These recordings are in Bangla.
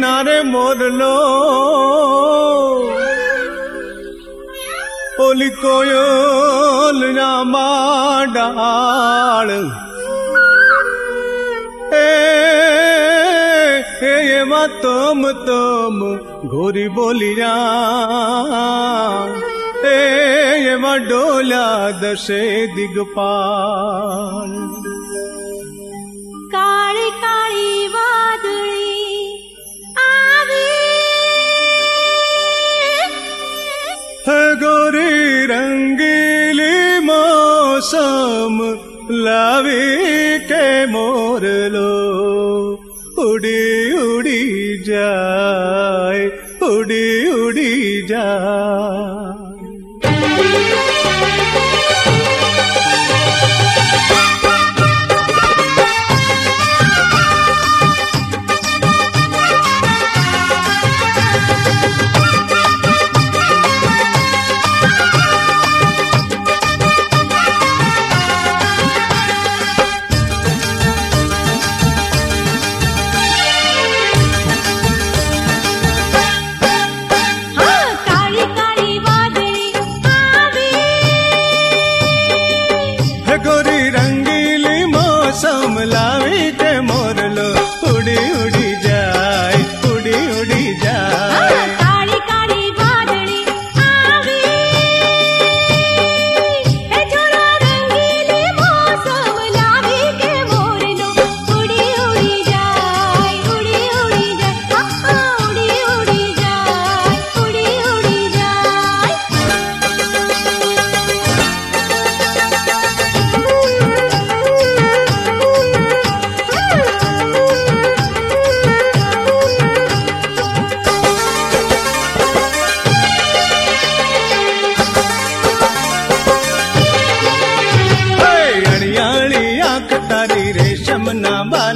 কিনারে মরল। ওলি কোয়ল ডাল। এ মা তোম তোম ঘুরি বলিয়া। এ মা ডোলা দশে দিগপাল। સામ લાવી કે મોરલો ઉડી ઉડી જાય ઉડી ઉડી જાય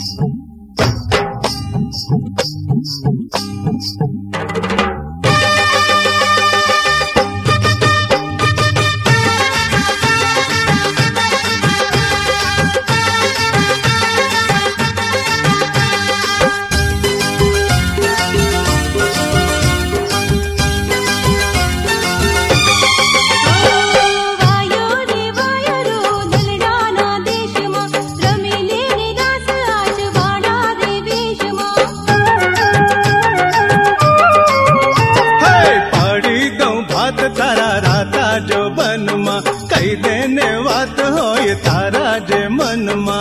Thanks. அம்மா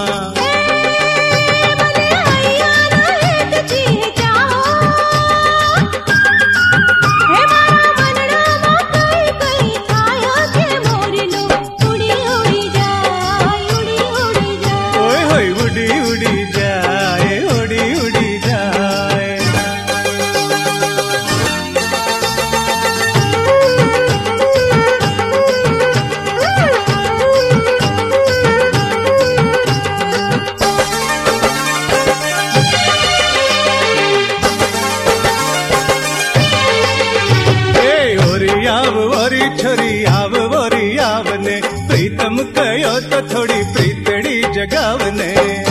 कयो तो थोड़ी प्रीतड़ी जगावने